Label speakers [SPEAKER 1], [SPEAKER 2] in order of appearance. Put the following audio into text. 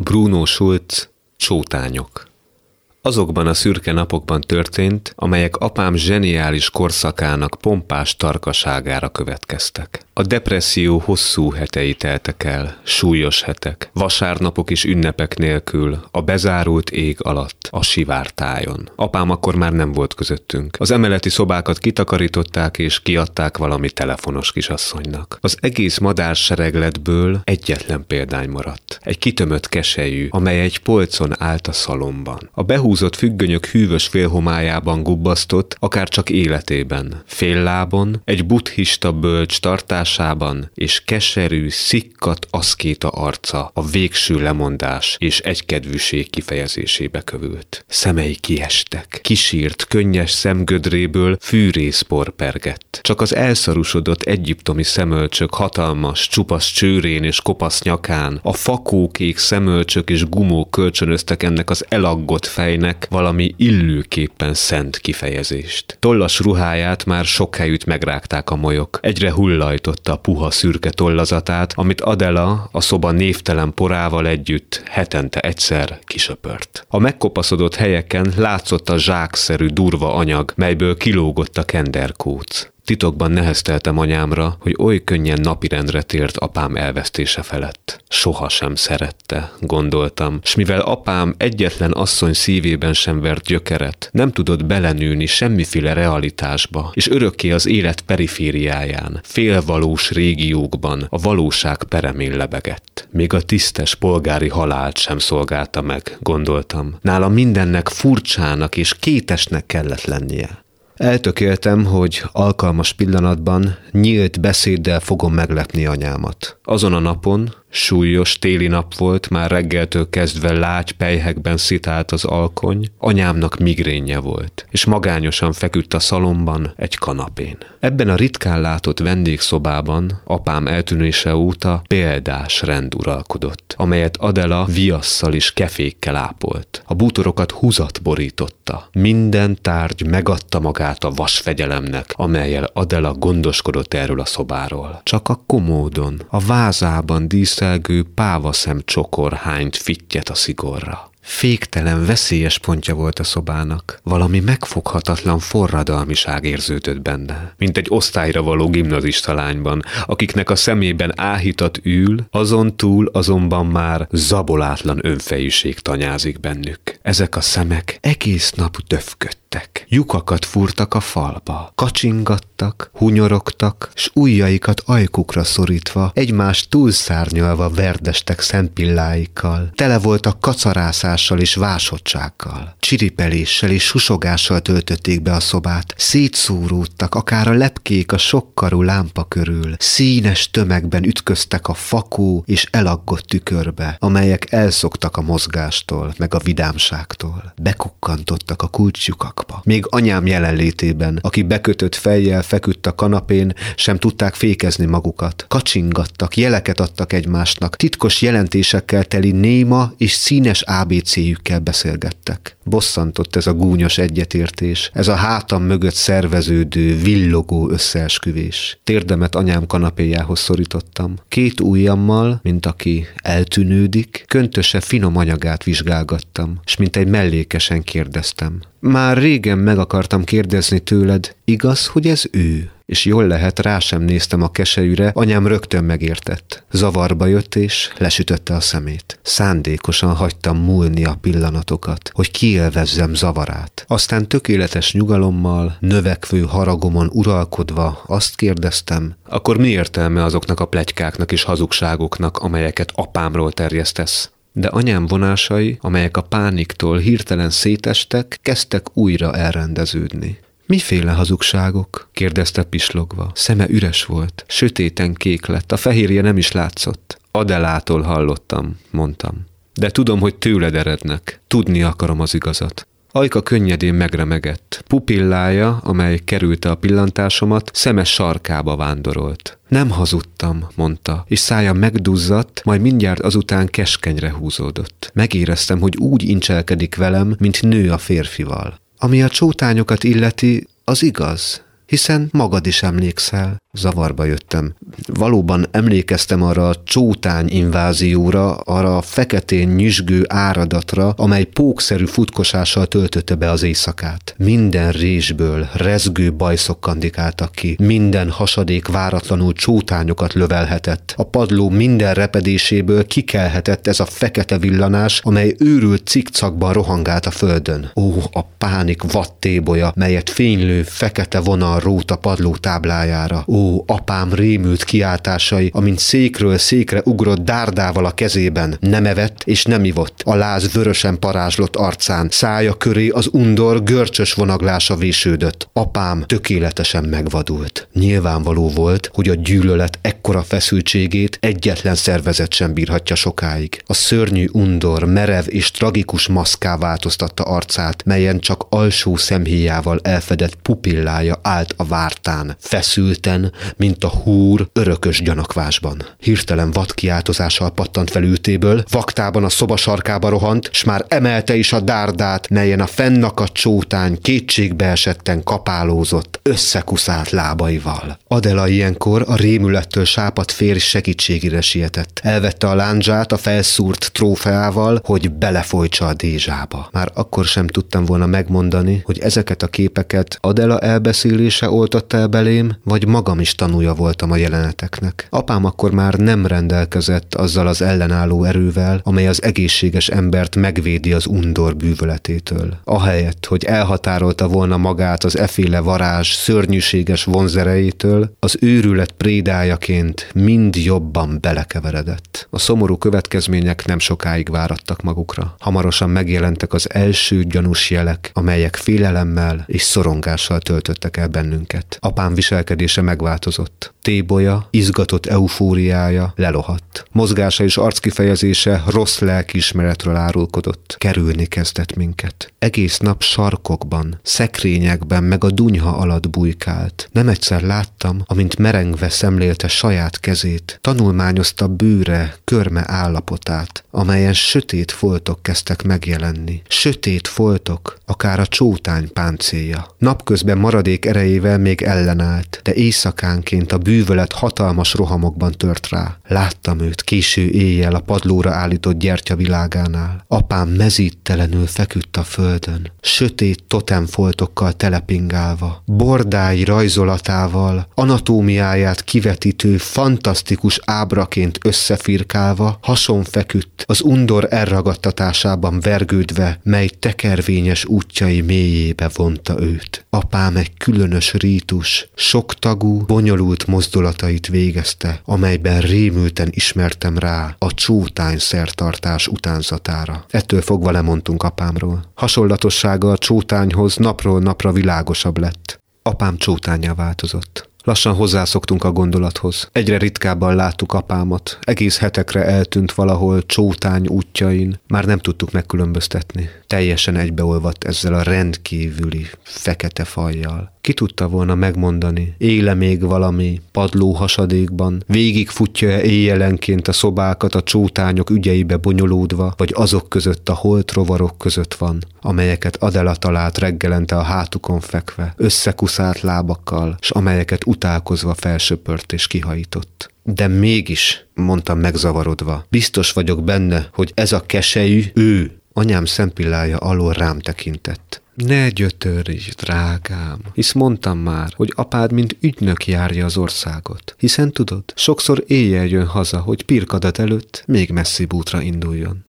[SPEAKER 1] Bruno Schulz, Csótányok azokban a szürke napokban történt, amelyek apám zseniális korszakának pompás tarkaságára következtek. A depresszió hosszú hetei teltek el, súlyos hetek, vasárnapok és ünnepek nélkül, a bezárult ég alatt, a sivártájon. Apám akkor már nem volt közöttünk. Az emeleti szobákat kitakarították és kiadták valami telefonos kisasszonynak. Az egész madárseregletből egyetlen példány maradt. Egy kitömött keselyű, amely egy polcon állt a szalomban. A behúzott függönyök hűvös félhomájában gubbasztott, akár csak életében. Féllábon, egy buddhista bölcs tartás látásában és keserű, szikkat aszkéta arca a végső lemondás és egykedvűség kifejezésébe kövült. Szemei kiestek, kisírt, könnyes szemgödréből fűrészpor pergett. Csak az elszarusodott egyiptomi szemölcsök hatalmas, csupasz csőrén és kopasz nyakán, a fakókék szemölcsök és gumók kölcsönöztek ennek az elaggott fejnek valami illőképpen szent kifejezést. Tollas ruháját már sok helyütt megrágták a molyok, egyre hullajtott a puha szürke tollazatát, amit Adela a szoba névtelen porával együtt hetente egyszer kisöpört. A megkopaszodott helyeken látszott a zsákszerű durva anyag, melyből kilógott a kenderkóc. Titokban nehezteltem anyámra, hogy oly könnyen napirendre tért apám elvesztése felett. Soha sem szerette, gondoltam, s mivel apám egyetlen asszony szívében sem vert gyökeret, nem tudott belenőni semmiféle realitásba, és örökké az élet perifériáján, félvalós régiókban a valóság peremén lebegett. Még a tisztes polgári halált sem szolgálta meg, gondoltam. Nála mindennek furcsának és kétesnek kellett lennie. Eltökéltem, hogy alkalmas pillanatban nyílt beszéddel fogom meglepni anyámat. Azon a napon, Súlyos téli nap volt, már reggeltől kezdve lágy pejhekben szitált az alkony, anyámnak migrénje volt, és magányosan feküdt a szalomban egy kanapén. Ebben a ritkán látott vendégszobában apám eltűnése óta példás rend uralkodott, amelyet Adela viasszal és kefékkel ápolt. A bútorokat húzat borította. Minden tárgy megadta magát a vasfegyelemnek, amelyel Adela gondoskodott erről a szobáról. Csak a komódon, a vázában dísz díszelgő pávaszem csokor hányt fittyet a szigorra. Féktelen, veszélyes pontja volt a szobának. Valami megfoghatatlan forradalmiság érződött benne, mint egy osztályra való gimnazista lányban, akiknek a szemében áhítat ül, azon túl azonban már zabolátlan önfejűség tanyázik bennük. Ezek a szemek egész nap döfködtek. Lyukakat fúrtak a falba, kacsingattak, hunyorogtak, s ujjaikat ajkukra szorítva, egymást túlszárnyalva verdestek szempilláikkal. Tele voltak kacarászással és vásottsággal. Csiripeléssel és susogással töltötték be a szobát. Szétszóródtak, akár a lepkék a sokkarú lámpa körül. Színes tömegben ütköztek a fakó és elaggott tükörbe, amelyek elszoktak a mozgástól, meg a vidámságtól. Bekukkantottak a kulcsjukakba. Még anyám jelenlétében, aki bekötött fejjel feküdt a kanapén, sem tudták fékezni magukat. Kacsingattak, jeleket adtak egymásnak, titkos jelentésekkel teli néma és színes ABC-jükkel beszélgettek. Bosszantott ez a gúnyos egyetértés, ez a hátam mögött szerveződő, villogó összeesküvés. Térdemet anyám kanapéjához szorítottam. Két ujjammal, mint aki eltűnődik, köntöse finom anyagát vizsgálgattam, s mint egy mellékesen kérdeztem. Már régen meg akartam kérdezni tőled, igaz, hogy ez ő? És jól lehet, rá sem néztem a keselyűre, anyám rögtön megértett. Zavarba jött és lesütötte a szemét. Szándékosan hagytam múlni a pillanatokat, hogy kielvezzem zavarát. Aztán tökéletes nyugalommal, növekvő haragomon uralkodva azt kérdeztem, akkor mi értelme azoknak a plegykáknak és hazugságoknak, amelyeket apámról terjesztesz? de anyám vonásai, amelyek a pániktól hirtelen szétestek, kezdtek újra elrendeződni. Miféle hazugságok? kérdezte pislogva. Szeme üres volt, sötéten kék lett, a fehérje nem is látszott. Adelától hallottam, mondtam. De tudom, hogy tőled erednek. Tudni akarom az igazat. Ajka könnyedén megremegett. Pupillája, amely kerülte a pillantásomat, szemes sarkába vándorolt. Nem hazudtam, mondta, és szája megduzzadt, majd mindjárt azután keskenyre húzódott. Megéreztem, hogy úgy incselkedik velem, mint nő a férfival. Ami a csótányokat illeti, az igaz, hiszen magad is emlékszel. Zavarba jöttem. Valóban emlékeztem arra a csótány invázióra, arra a feketén nyüzsgő áradatra, amely pókszerű futkosással töltötte be az éjszakát. Minden résből rezgő bajszok kandikáltak ki, minden hasadék váratlanul csótányokat lövelhetett. A padló minden repedéséből kikelhetett ez a fekete villanás, amely őrült cikcakban rohangált a földön. Ó, a pánik vattébolya, melyet fénylő fekete vonal rót a padló táblájára. Ó, apám rémült kiáltásai, amint székről székre ugrott dárdával a kezében. Nem evett és nem ivott. A láz vörösen parázslott arcán, szája köré az undor görcsös vonaglása vésődött. Apám tökéletesen megvadult. Nyilvánvaló volt, hogy a gyűlölet ekkora feszültségét egyetlen szervezet sem bírhatja sokáig. A szörnyű undor merev és tragikus maszká változtatta arcát, melyen csak alsó szemhéjával elfedett pupillája állt a vártán, feszülten, mint a húr örökös gyanakvásban. Hirtelen vad kiáltozással pattant fel ültéből, vaktában a szoba sarkába rohant, s már emelte is a dárdát, melyen a fennakadt csótány kétségbe esetten kapálózott, összekuszált lábaival. Adela ilyenkor a rémülettől sápat férj segítségére sietett. Elvette a lándzsát a felszúrt trófeával, hogy belefolytsa a dézsába. Már akkor sem tudtam volna megmondani, hogy ezeket a képeket Adela elbeszélése oltotta el belém, vagy magam is tanúja voltam a jeleneteknek. Apám akkor már nem rendelkezett azzal az ellenálló erővel, amely az egészséges embert megvédi az undor bűvöletétől. Ahelyett, hogy elhatárolta volna magát az eféle varázs szörnyűséges vonzerejétől, az őrület prédájaként mind jobban belekeveredett. A szomorú következmények nem sokáig várattak magukra. Hamarosan megjelentek az első gyanús jelek, amelyek félelemmel és szorongással töltöttek el bennünket. Apám viselkedése megváltozott. Tébolya, izgatott eufóriája lelohadt. Mozgása és arckifejezése rossz lelkiismeretről árulkodott. Kerülni kezdett minket. Egész nap sarkokban, szekrényekben meg a dunyha alatt bujkált. Nem egyszer láttam, amint merengve szemlélte saját kezét, tanulmányozta bőre, körme állapotát, amelyen sötét foltok kezdtek megjelenni. Sötét foltok, akár a csótány páncélja. Napközben maradék erejével még ellenállt, de éjszakánként a bűvölet hatalmas rohamokban tört rá. Láttam őt késő éjjel a padlóra állított gyertya világánál. Apám mezítelenül feküdt a földön, sötét totemfoltokkal telepingálva, bordái rajzolatával, anatómiáját kivetítő, fantasztikus ábraként összefirkálva, hason feküdt, az undor elragadtatásában vergődve, mely tekervényes útjai mélyébe vonta őt. Apám egy különös rítus, soktagú, bonyolult mozdulatait végezte, amelyben rémülten ismertem rá a csótány szertartás utánzatára. Ettől fogva lemondtunk apámról. Hasonlatossága a csótányhoz napról napra világosabb lett. Apám csótánya változott. Lassan hozzászoktunk a gondolathoz. Egyre ritkábban láttuk apámat. Egész hetekre eltűnt valahol csótány útjain. Már nem tudtuk megkülönböztetni. Teljesen egybeolvadt ezzel a rendkívüli fekete fajjal. Ki tudta volna megmondani, éle még valami padló hasadékban, végigfutja-e éjjelenként a szobákat a csótányok ügyeibe bonyolódva, vagy azok között a holt rovarok között van, amelyeket Adela talált reggelente a hátukon fekve, összekuszált lábakkal, s amelyeket utálkozva felsöpört és kihajított. De mégis, mondtam megzavarodva, biztos vagyok benne, hogy ez a kesejű ő, anyám szempillája alól rám tekintett. Ne gyötörj, drágám, hisz mondtam már, hogy apád mint ügynök járja az országot. Hiszen tudod, sokszor éjjel jön haza, hogy pirkadat előtt még messzi útra induljon.